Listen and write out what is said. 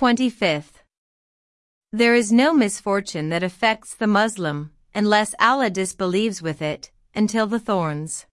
25th. There is no misfortune that affects the Muslim, unless Allah disbelieves with it, until the thorns.